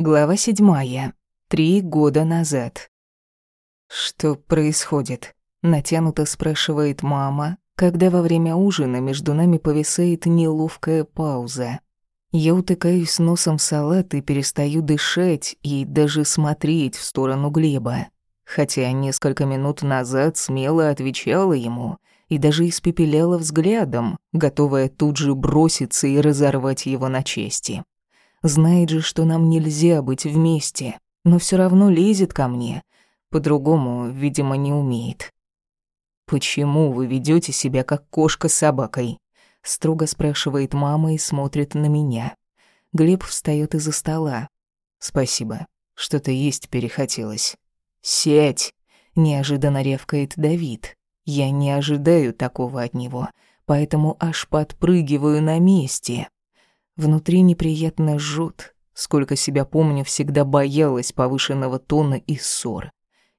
Глава седьмая. Три года назад. «Что происходит?» — натянуто спрашивает мама, когда во время ужина между нами повисает неловкая пауза. Я утыкаюсь носом в салат и перестаю дышать и даже смотреть в сторону Глеба. Хотя несколько минут назад смело отвечала ему и даже испепеляла взглядом, готовая тут же броситься и разорвать его на части. Знает же, что нам нельзя быть вместе, но все равно лезет ко мне. По-другому, видимо, не умеет. «Почему вы ведете себя как кошка с собакой?» Строго спрашивает мама и смотрит на меня. Глеб встает из-за стола. «Спасибо. Что-то есть перехотелось». «Сядь!» — неожиданно ревкает Давид. Я не ожидаю такого от него, поэтому аж подпрыгиваю на месте. Внутри неприятно жжет. Сколько себя помню, всегда боялась повышенного тона и ссор.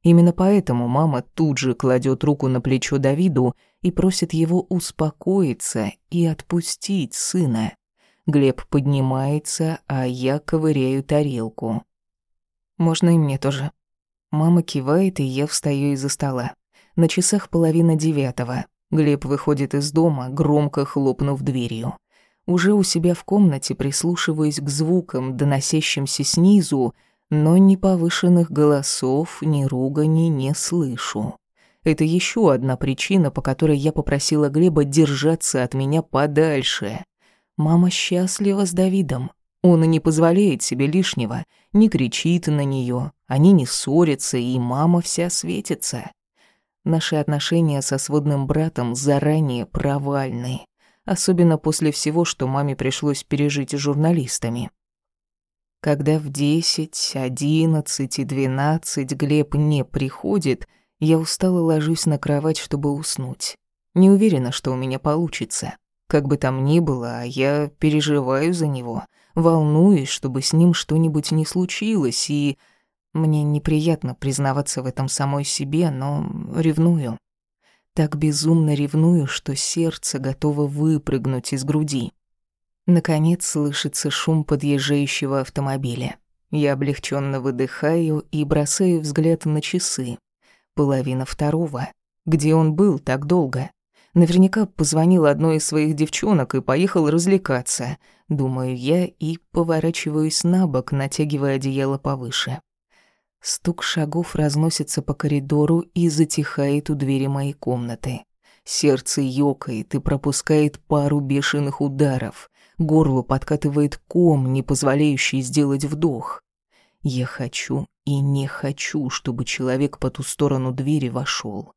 Именно поэтому мама тут же кладет руку на плечо Давиду и просит его успокоиться и отпустить сына. Глеб поднимается, а я ковыряю тарелку. «Можно и мне тоже». Мама кивает, и я встаю из-за стола. На часах половина девятого. Глеб выходит из дома, громко хлопнув дверью. Уже у себя в комнате прислушиваюсь к звукам, доносящимся снизу, но ни повышенных голосов, ни ругани не слышу. Это еще одна причина, по которой я попросила Глеба держаться от меня подальше. Мама счастлива с Давидом. Он и не позволяет себе лишнего, не кричит на нее, они не ссорятся, и мама вся светится. Наши отношения со сводным братом заранее провальны особенно после всего, что маме пришлось пережить журналистами. Когда в десять, одиннадцать и двенадцать Глеб не приходит, я устало ложусь на кровать, чтобы уснуть. Не уверена, что у меня получится. Как бы там ни было, я переживаю за него, волнуюсь, чтобы с ним что-нибудь не случилось, и мне неприятно признаваться в этом самой себе, но ревную. Так безумно ревную, что сердце готово выпрыгнуть из груди. Наконец слышится шум подъезжающего автомобиля. Я облегченно выдыхаю и бросаю взгляд на часы. Половина второго. Где он был так долго? Наверняка позвонил одной из своих девчонок и поехал развлекаться. Думаю я и поворачиваюсь на бок, натягивая одеяло повыше. Стук шагов разносится по коридору и затихает у двери моей комнаты. Сердце ёкает и пропускает пару бешеных ударов. Горло подкатывает ком, не позволяющий сделать вдох. Я хочу и не хочу, чтобы человек по ту сторону двери вошел.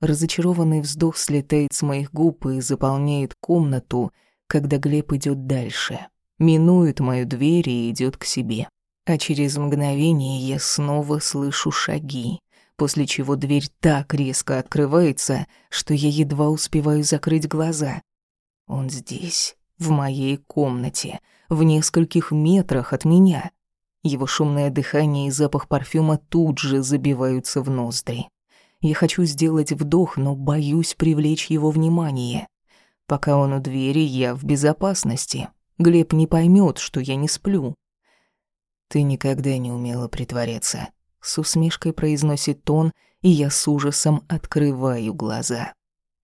Разочарованный вздох слетает с моих губ и заполняет комнату, когда Глеб идет дальше. Минует мою дверь и идет к себе. А через мгновение я снова слышу шаги, после чего дверь так резко открывается, что я едва успеваю закрыть глаза. Он здесь, в моей комнате, в нескольких метрах от меня. Его шумное дыхание и запах парфюма тут же забиваются в ноздри. Я хочу сделать вдох, но боюсь привлечь его внимание. Пока он у двери, я в безопасности. Глеб не поймет, что я не сплю. «Ты никогда не умела притворяться», — с усмешкой произносит он, и я с ужасом открываю глаза.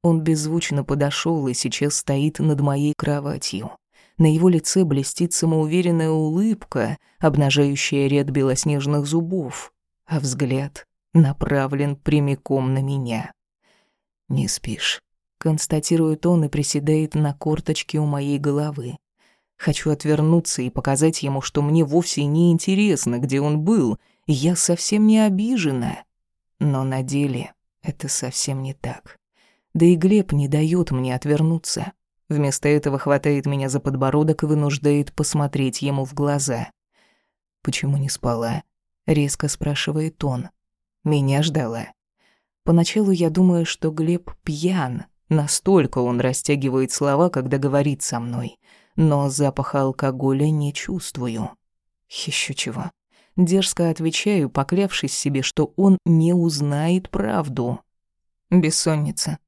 Он беззвучно подошел и сейчас стоит над моей кроватью. На его лице блестит самоуверенная улыбка, обнажающая ряд белоснежных зубов, а взгляд направлен прямиком на меня. «Не спишь», — констатирует он и приседает на корточке у моей головы. Хочу отвернуться и показать ему, что мне вовсе не интересно, где он был, и я совсем не обижена. Но на деле это совсем не так. Да и Глеб не дает мне отвернуться. Вместо этого хватает меня за подбородок и вынуждает посмотреть ему в глаза. «Почему не спала?» — резко спрашивает он. «Меня ждала». Поначалу я думаю, что Глеб пьян. Настолько он растягивает слова, когда говорит со мной но запаха алкоголя не чувствую. Еще чего. Дерзко отвечаю, поклявшись себе, что он не узнает правду. Бессонница.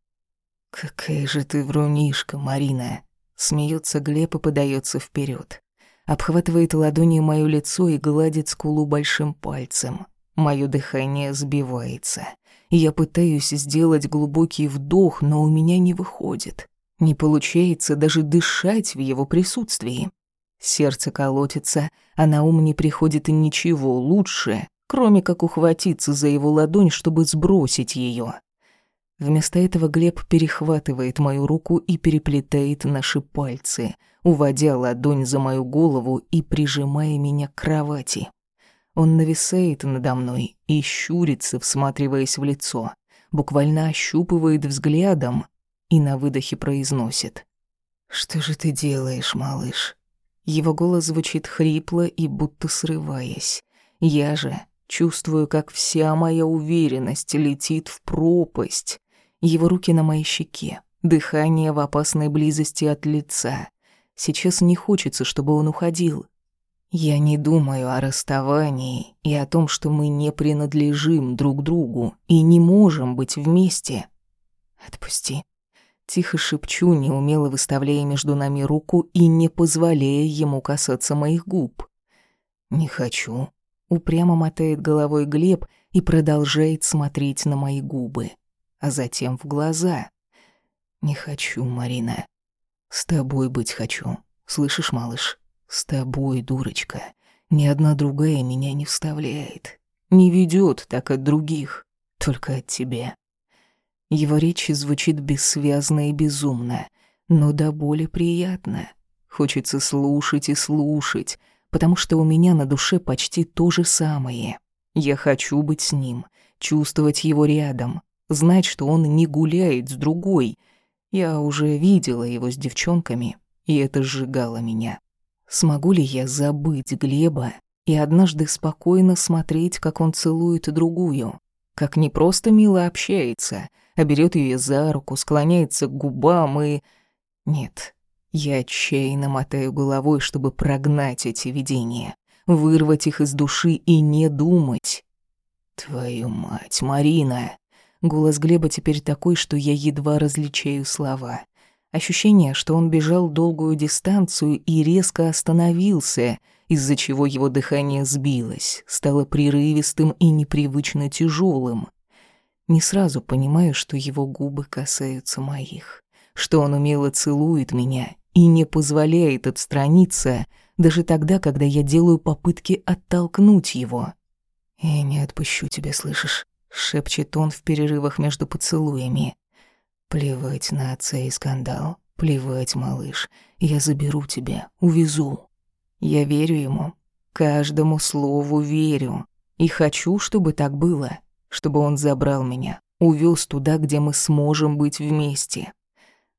«Какая же ты врунишка, Марина!» Смеется Глеб и подается вперед. обхватывает ладонью моё лицо и гладит скулу большим пальцем. Моё дыхание сбивается. Я пытаюсь сделать глубокий вдох, но у меня не выходит. Не получается даже дышать в его присутствии. Сердце колотится, а на ум не приходит ничего лучше, кроме как ухватиться за его ладонь, чтобы сбросить ее. Вместо этого Глеб перехватывает мою руку и переплетает наши пальцы, уводя ладонь за мою голову и прижимая меня к кровати. Он нависает надо мной и щурится, всматриваясь в лицо, буквально ощупывает взглядом и на выдохе произносит. «Что же ты делаешь, малыш?» Его голос звучит хрипло и будто срываясь. Я же чувствую, как вся моя уверенность летит в пропасть. Его руки на моей щеке, дыхание в опасной близости от лица. Сейчас не хочется, чтобы он уходил. Я не думаю о расставании и о том, что мы не принадлежим друг другу и не можем быть вместе. Отпусти. Тихо шепчу, неумело выставляя между нами руку и не позволяя ему касаться моих губ. «Не хочу», — упрямо мотает головой Глеб и продолжает смотреть на мои губы, а затем в глаза. «Не хочу, Марина. С тобой быть хочу. Слышишь, малыш? С тобой, дурочка. Ни одна другая меня не вставляет. Не ведет так от других, только от тебя. Его речь звучит бессвязно и безумно, но до боли приятно. Хочется слушать и слушать, потому что у меня на душе почти то же самое. Я хочу быть с ним, чувствовать его рядом, знать, что он не гуляет с другой. Я уже видела его с девчонками, и это сжигало меня. Смогу ли я забыть Глеба и однажды спокойно смотреть, как он целует другую? Как не просто мило общается, а берет ее за руку, склоняется к губам и... Нет, я отчаянно мотаю головой, чтобы прогнать эти видения, вырвать их из души и не думать. «Твою мать, Марина!» Голос Глеба теперь такой, что я едва различаю слова. Ощущение, что он бежал долгую дистанцию и резко остановился, из-за чего его дыхание сбилось, стало прерывистым и непривычно тяжелым. Не сразу понимаю, что его губы касаются моих, что он умело целует меня и не позволяет отстраниться даже тогда, когда я делаю попытки оттолкнуть его. «Я не отпущу тебя, слышишь?» — шепчет он в перерывах между поцелуями. «Плевать на отца и скандал, плевать, малыш, я заберу тебя, увезу». Я верю ему, каждому слову верю, и хочу, чтобы так было чтобы он забрал меня, увез туда, где мы сможем быть вместе.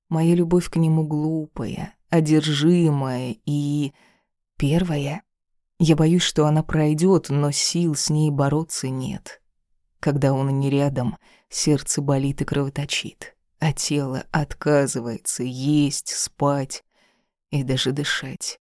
Моя любовь к нему глупая, одержимая и... первая. Я боюсь, что она пройдет, но сил с ней бороться нет. Когда он не рядом, сердце болит и кровоточит, а тело отказывается есть, спать и даже дышать.